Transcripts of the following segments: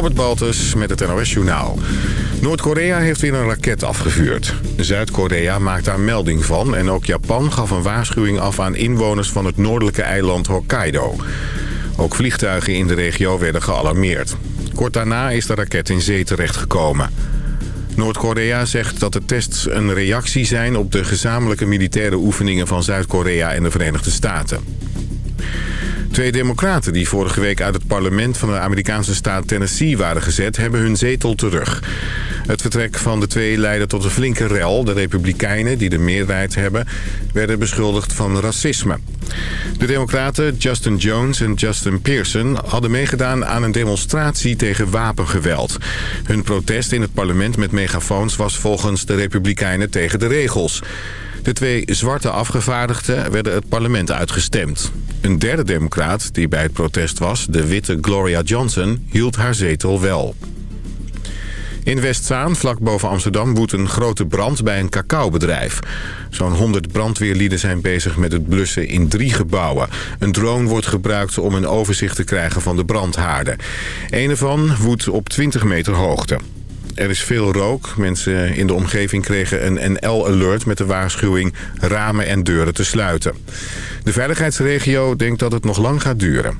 Robert Baltus met het NOS Journaal. Noord-Korea heeft weer een raket afgevuurd. Zuid-Korea maakt daar melding van... en ook Japan gaf een waarschuwing af aan inwoners van het noordelijke eiland Hokkaido. Ook vliegtuigen in de regio werden gealarmeerd. Kort daarna is de raket in zee terechtgekomen. Noord-Korea zegt dat de tests een reactie zijn op de gezamenlijke militaire oefeningen van Zuid-Korea en de Verenigde Staten. Twee democraten die vorige week uit het parlement van de Amerikaanse staat Tennessee waren gezet... hebben hun zetel terug. Het vertrek van de twee leidde tot een flinke rel. De republikeinen, die de meerderheid hebben, werden beschuldigd van racisme. De democraten Justin Jones en Justin Pearson hadden meegedaan aan een demonstratie tegen wapengeweld. Hun protest in het parlement met megafoons was volgens de republikeinen tegen de regels. De twee zwarte afgevaardigden werden het parlement uitgestemd. Een derde democraat die bij het protest was, de witte Gloria Johnson, hield haar zetel wel. In Westzaan, vlak boven Amsterdam, woedt een grote brand bij een cacaobedrijf. Zo'n 100 brandweerlieden zijn bezig met het blussen in drie gebouwen. Een drone wordt gebruikt om een overzicht te krijgen van de brandhaarden. Een ervan woedt op 20 meter hoogte. Er is veel rook. Mensen in de omgeving kregen een NL-alert met de waarschuwing ramen en deuren te sluiten. De veiligheidsregio denkt dat het nog lang gaat duren.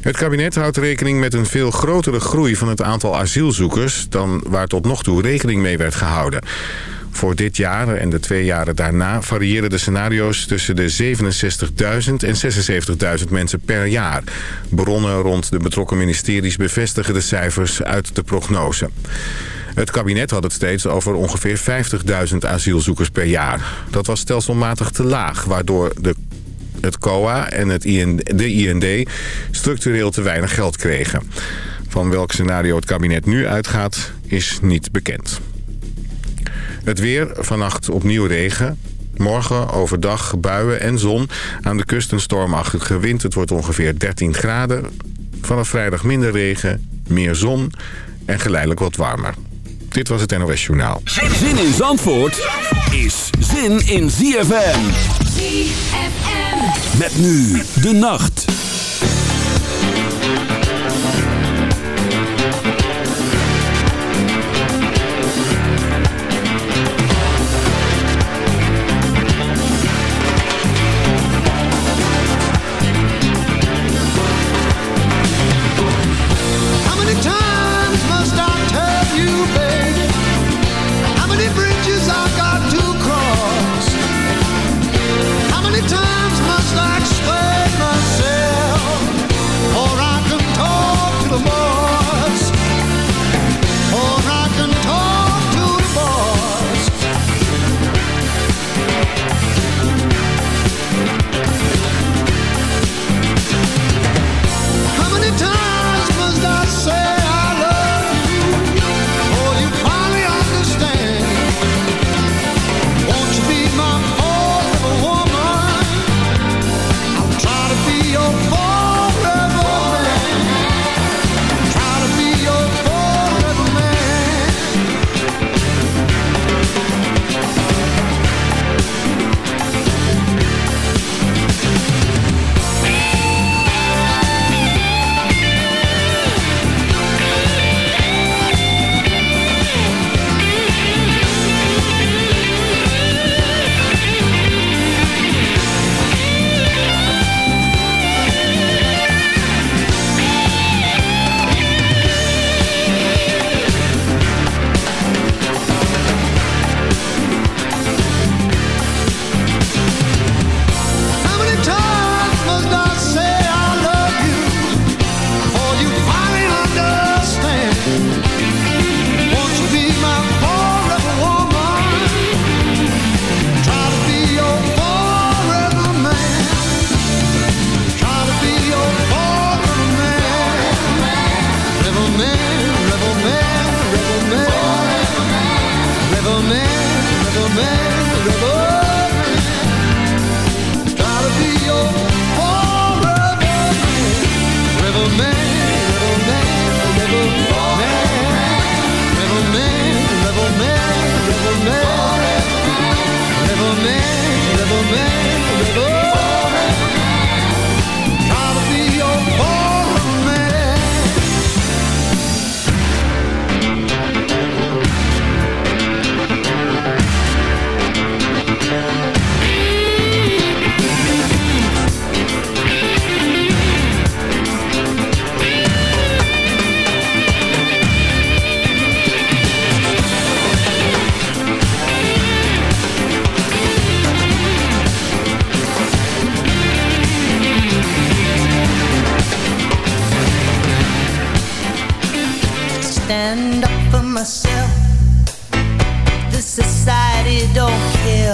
Het kabinet houdt rekening met een veel grotere groei van het aantal asielzoekers... dan waar tot nog toe rekening mee werd gehouden. Voor dit jaar en de twee jaren daarna variëren de scenario's tussen de 67.000 en 76.000 mensen per jaar. Bronnen rond de betrokken ministeries bevestigen de cijfers uit de prognose. Het kabinet had het steeds over ongeveer 50.000 asielzoekers per jaar. Dat was stelselmatig te laag, waardoor de het COA en het IND, de IND structureel te weinig geld kregen. Van welk scenario het kabinet nu uitgaat, is niet bekend. Het weer, vannacht opnieuw regen. Morgen overdag buien en zon. Aan de kust een stormachtige wind. Het wordt ongeveer 13 graden. Vanaf vrijdag minder regen, meer zon en geleidelijk wat warmer. Dit was het NOS Journaal. Zin in Zandvoort is zin in ZFM. ZFM. Met nu de nacht.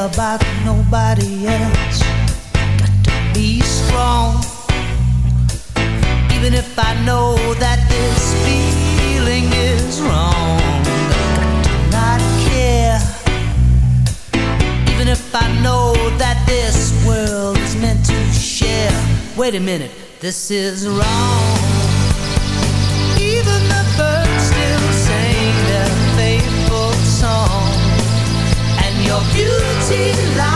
about nobody else. Got to be strong, even if I know that this feeling is wrong. Got to not care, even if I know that this world is meant to share. Wait a minute, this is wrong. beauty lies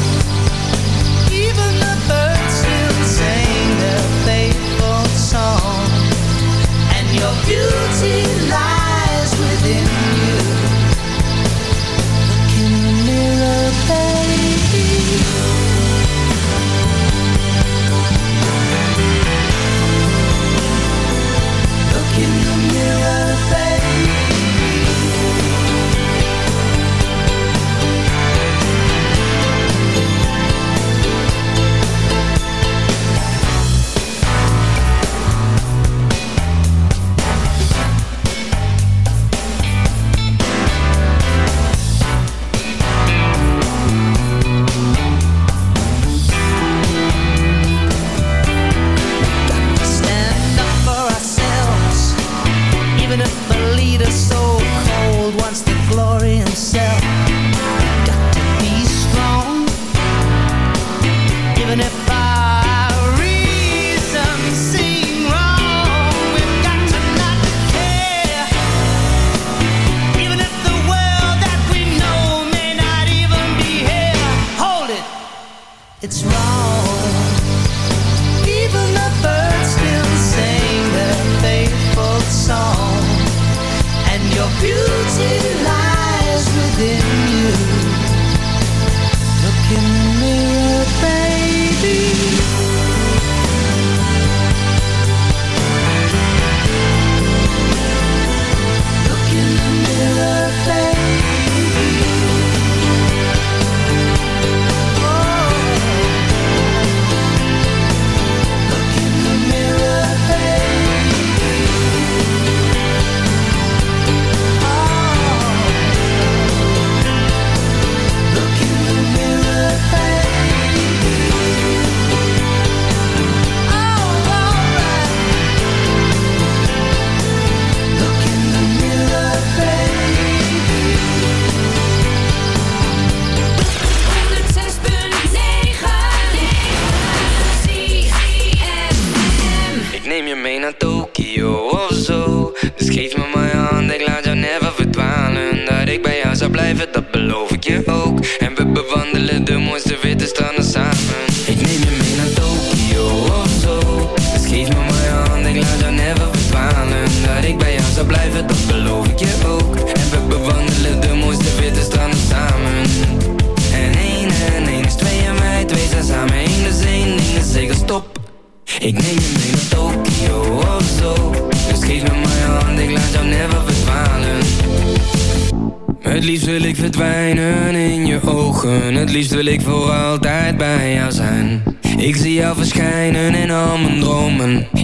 see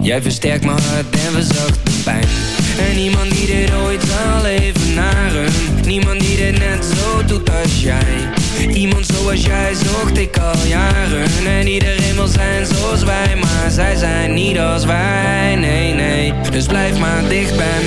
Jij versterkt mijn hart en verzacht mijn pijn. En niemand die dit ooit zal evenaren. Niemand die dit net zo doet als jij. Iemand zoals jij zocht ik al jaren. En iedereen wil zijn zoals wij Maar zij zijn niet als wij, nee, nee. Dus blijf maar dicht bij mij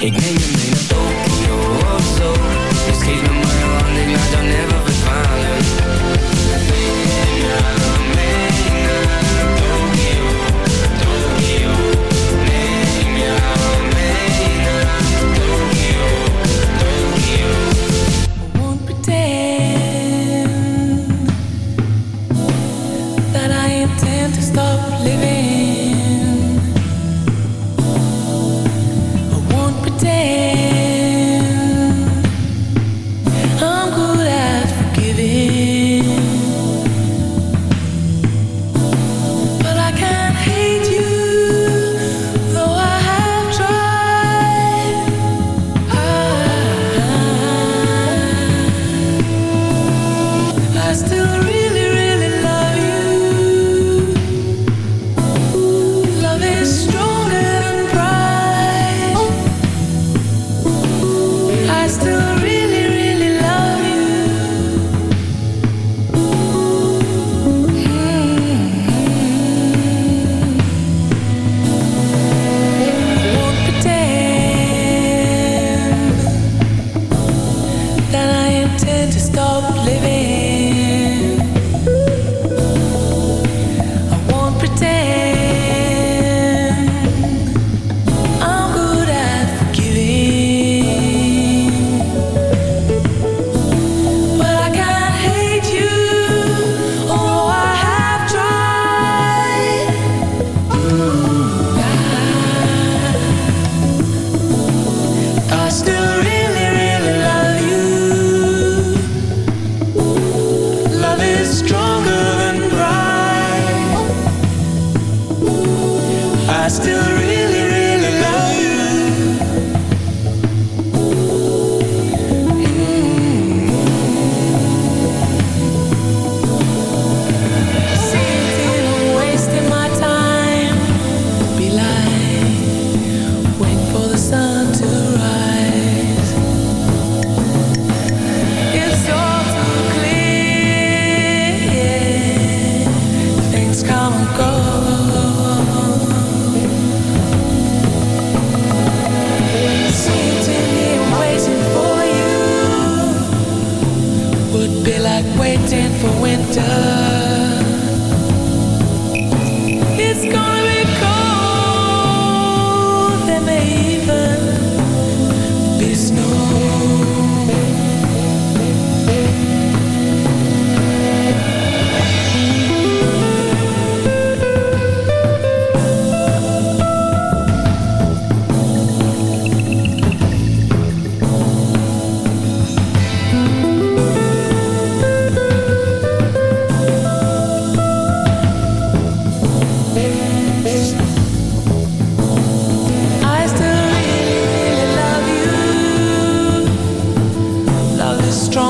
Ik neem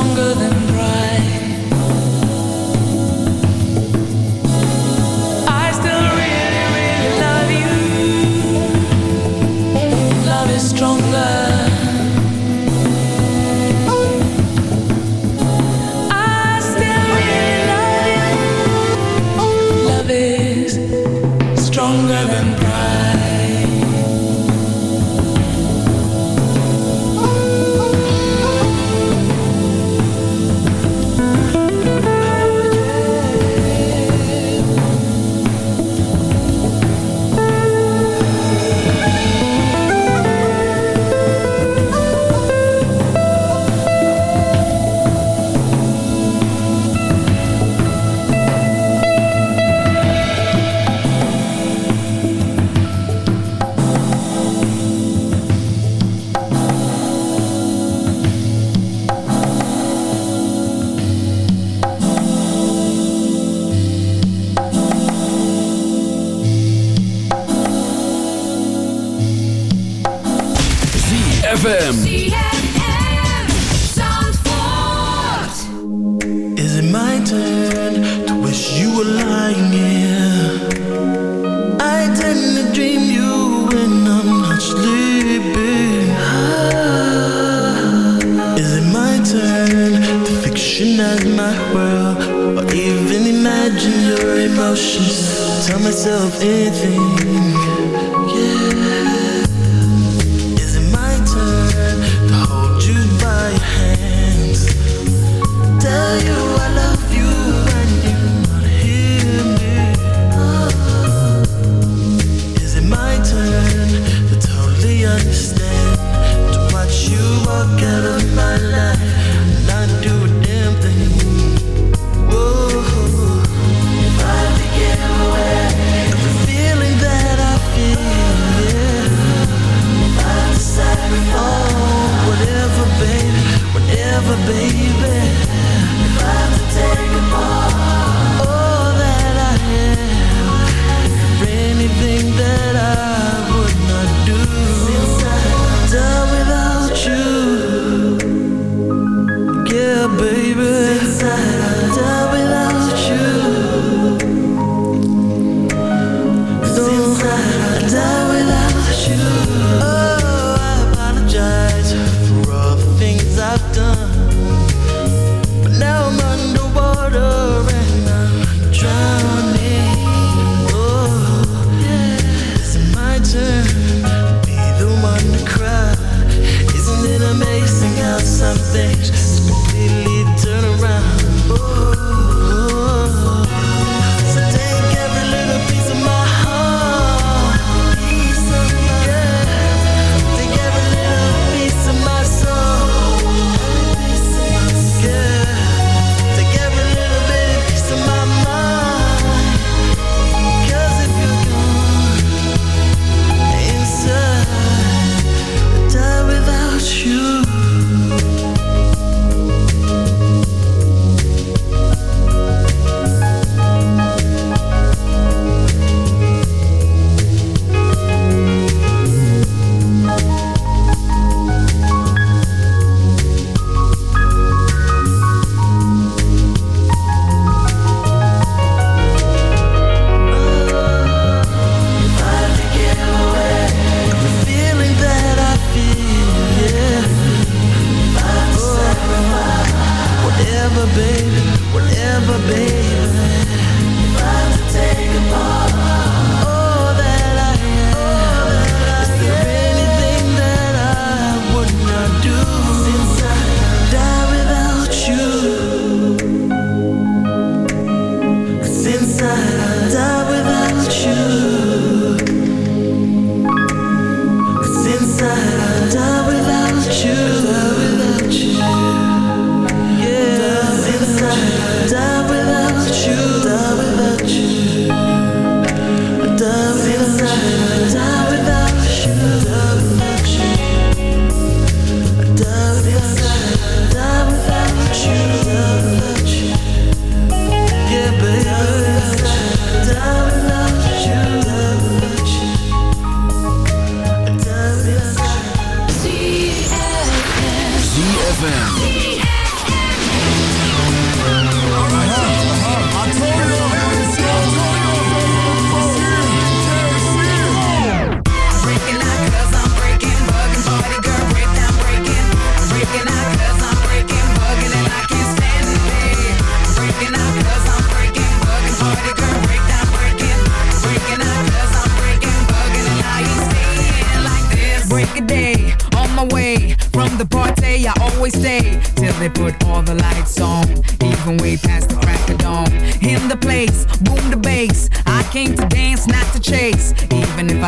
stronger than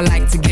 I like to get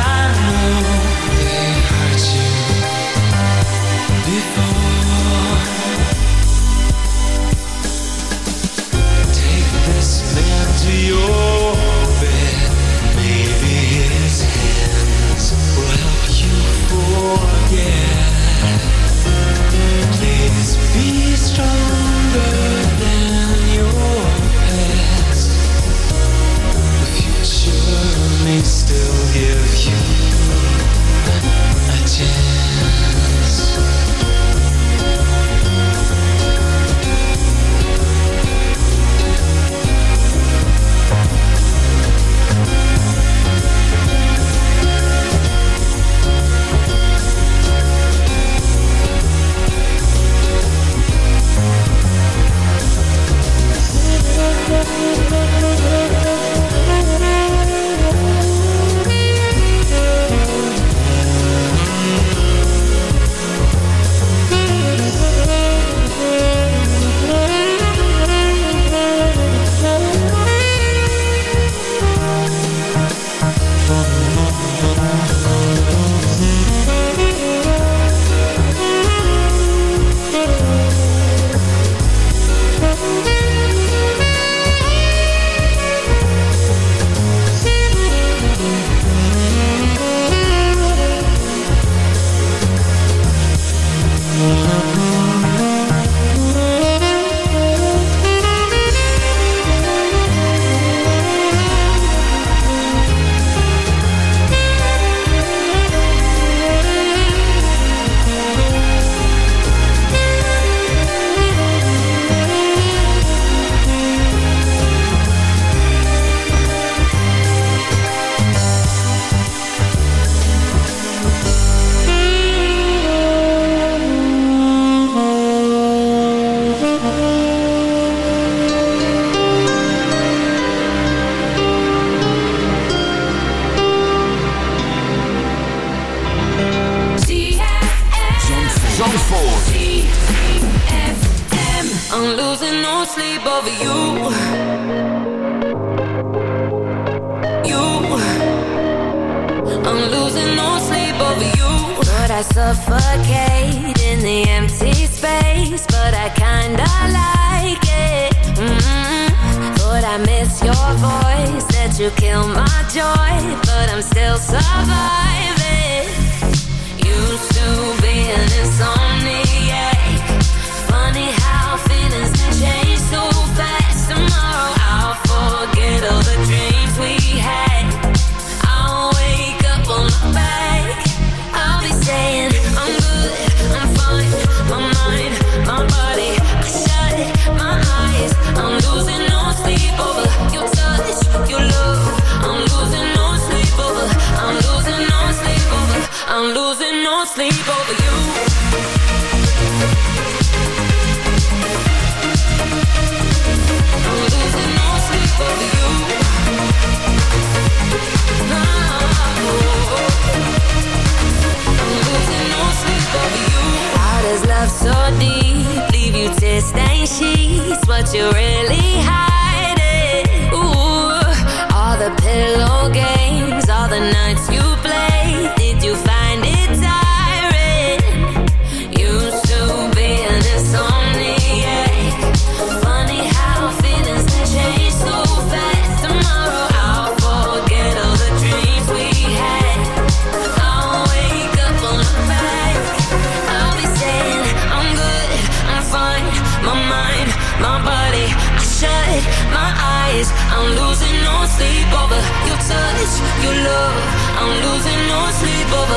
she's what you really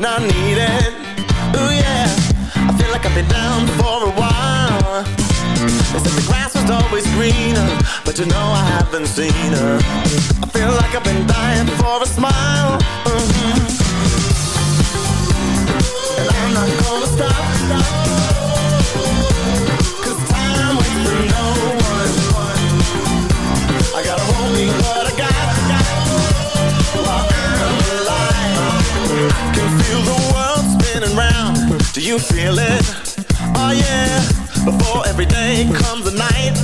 and I need it. Ooh yeah, I feel like I've been down for a while. They said the grass was always greener, but you know I haven't seen her. I feel like I've been dying for a smile. Mm -hmm. And I'm not gonna stop. stop. you feel it? Oh yeah, before every day comes a night.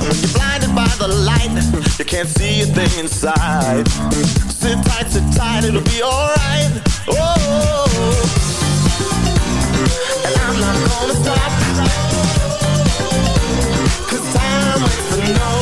When you're blinded by the light, you can't see a thing inside. Sit tight, sit tight, it'll be alright. Oh, and I'm not gonna stop. Cause time waits for no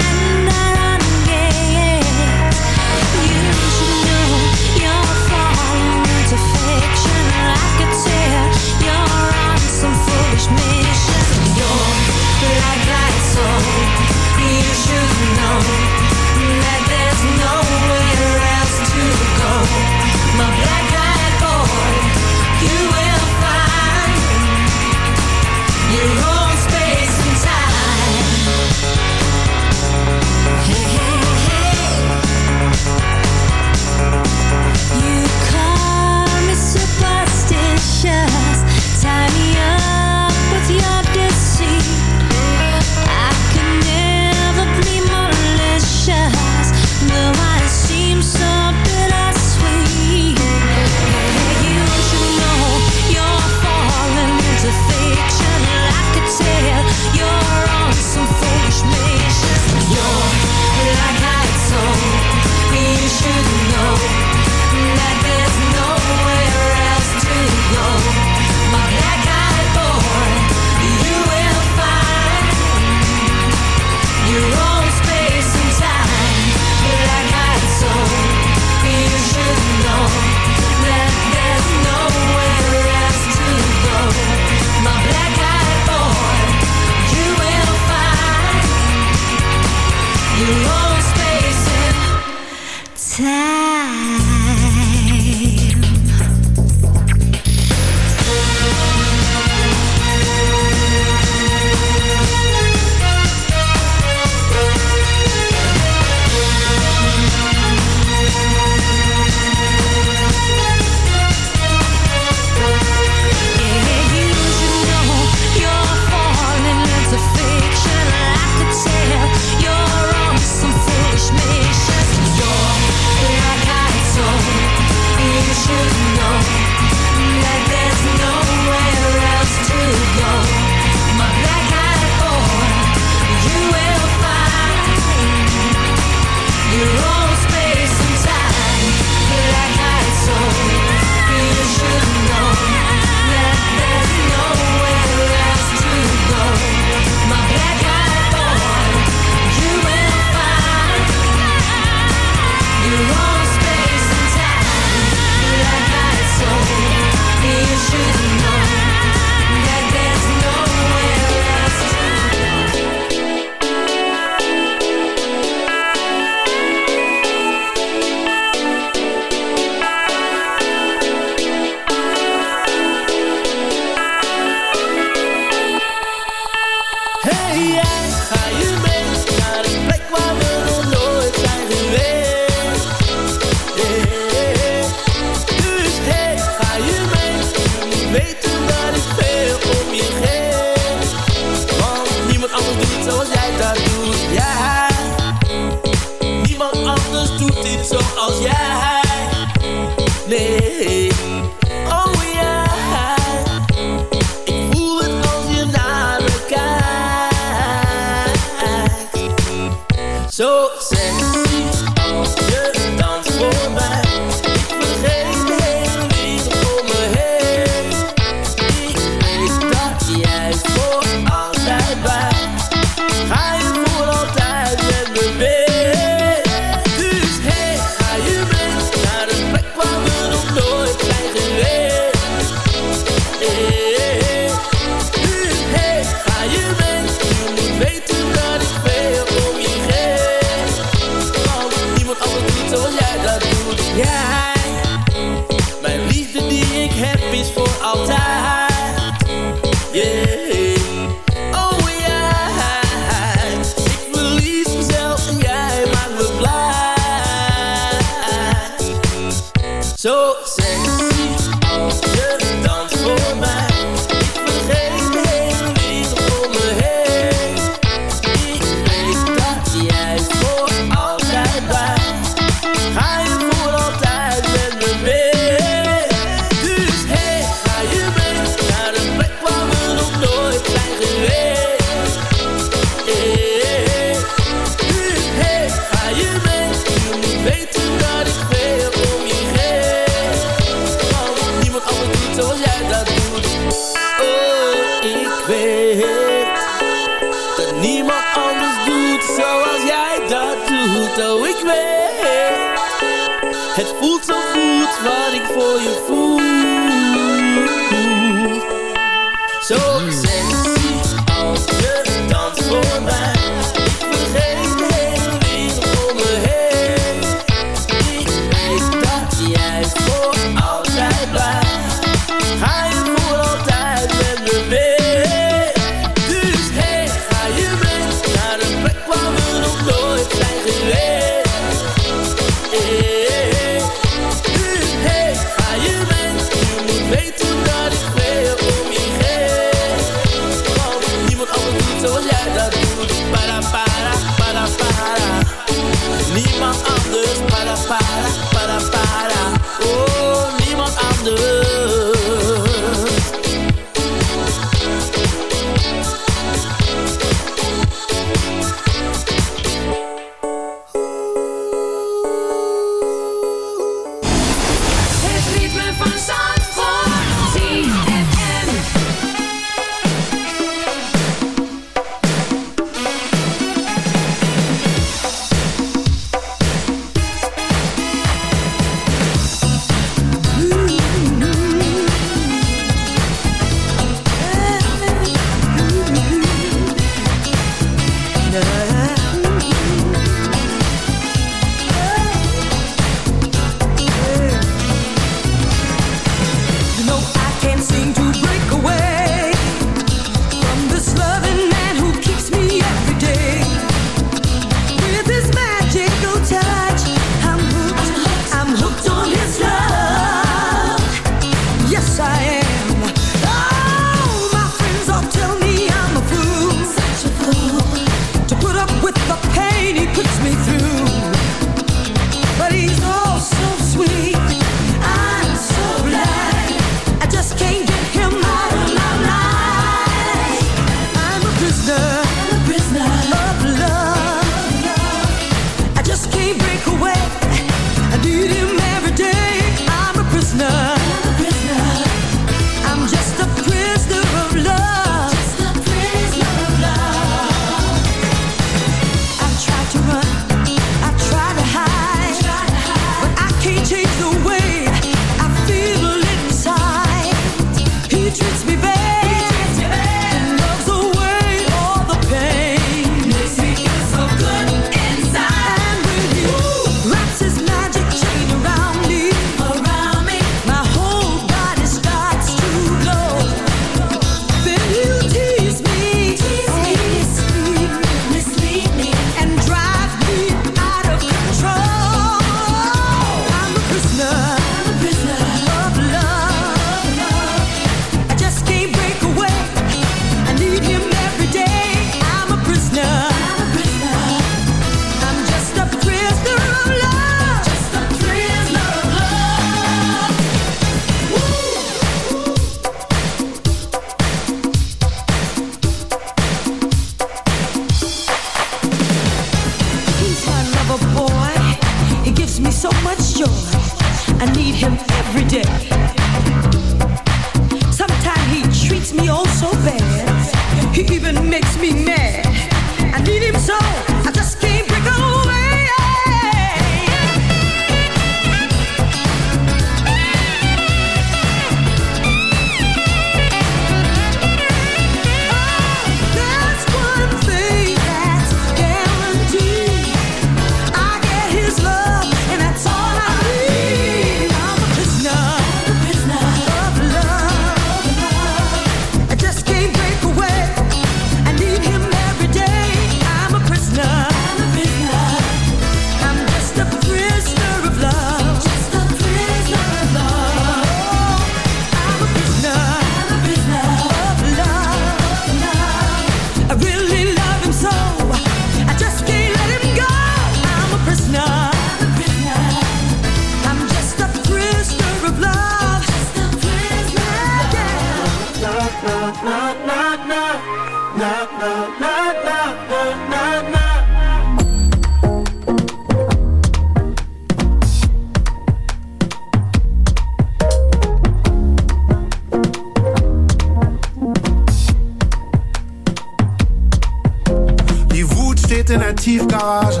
in der Tiefgarage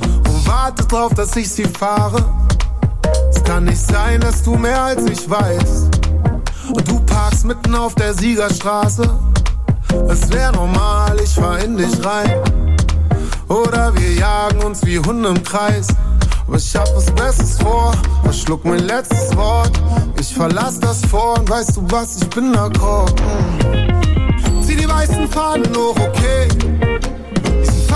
und wartet drauf, dass ich sie fahre. Es kann nicht sein, dass du mehr als ich weißt. Und du parkst mitten auf der Siegerstraße. Es wär normal, ich fahr in dich rein. Oder wir jagen uns wie Hunde im Kreis. Aber ich hab was Besseres vor, verschluck mein letztes Wort. Ich verlass das vor und weißt du was, ich bin d'accord. Zieh die weißen Fahnen hoch, okay.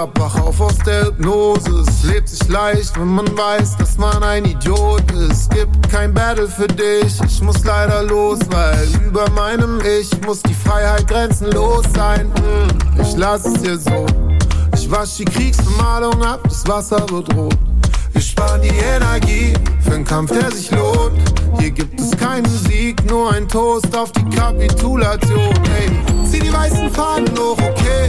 Ab, wach auf aus der Hypnose. Es lebt sich leicht, wenn man weiß, dass man ein Idiot ist. Gibt kein Battle für dich, ich muss leider los, weil über meinem Ich muss die Freiheit grenzenlos sein. Mm, Ich lass es dir so. Ich wasch die Kriegsbemalung ab, das Wasser wird rot. Wir sparen die Energie für einen Kampf, der sich lohnt. Hier gibt es keinen Sieg, nur ein Toast auf die Kapitulation. Ey, zieh die weißen Fahnen hoch, okay.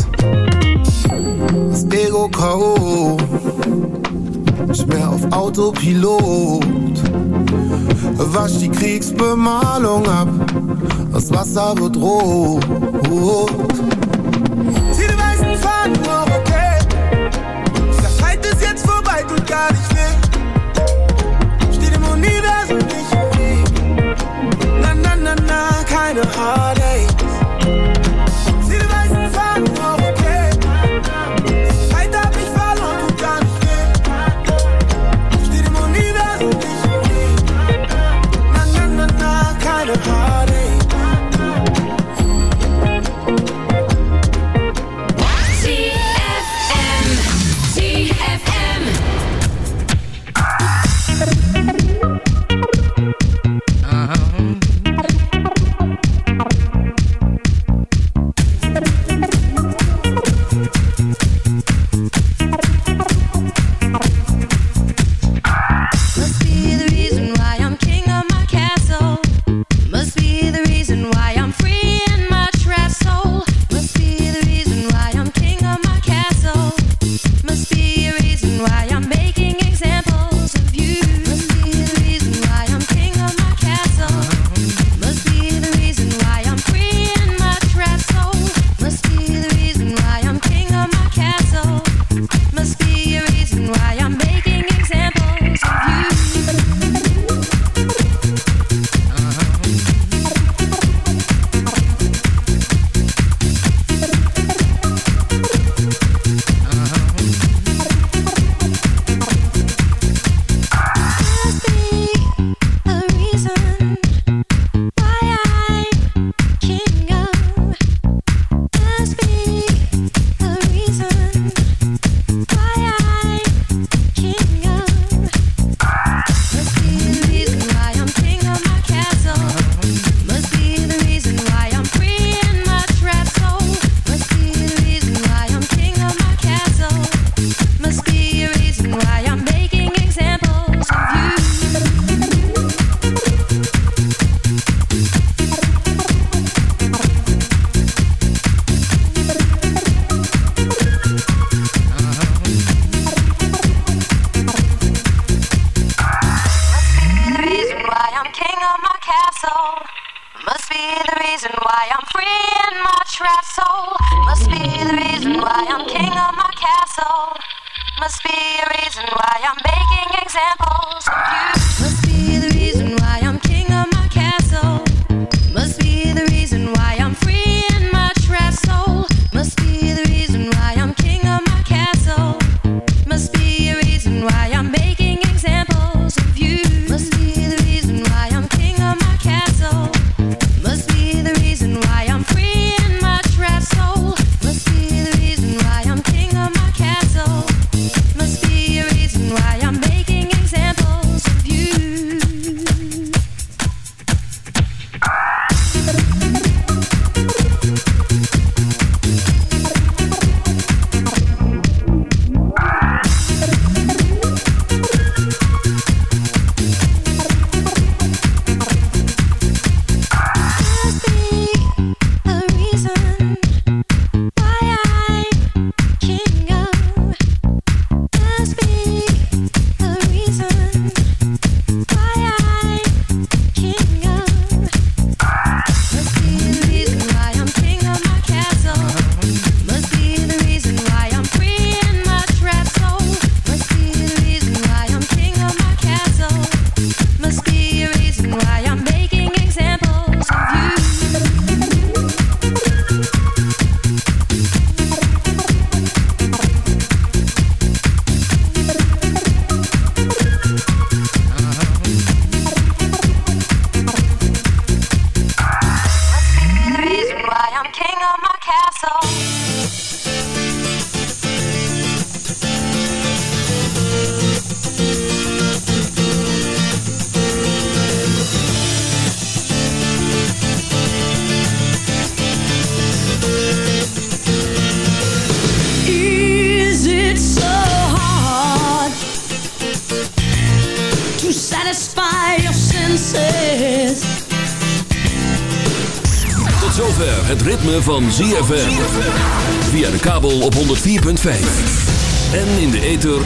Das Ego K.O. Nicht mehr auf Autopilot. Wasch die Kriegsbemalung ab. Das Wasser wird rot. Zieh die weißen Fahnen hoch, okay. Der Fight ist jetzt vorbei, tut gar nicht weh. Steht im Universum nicht im Weg. Na, na, na, na, keine Heartache.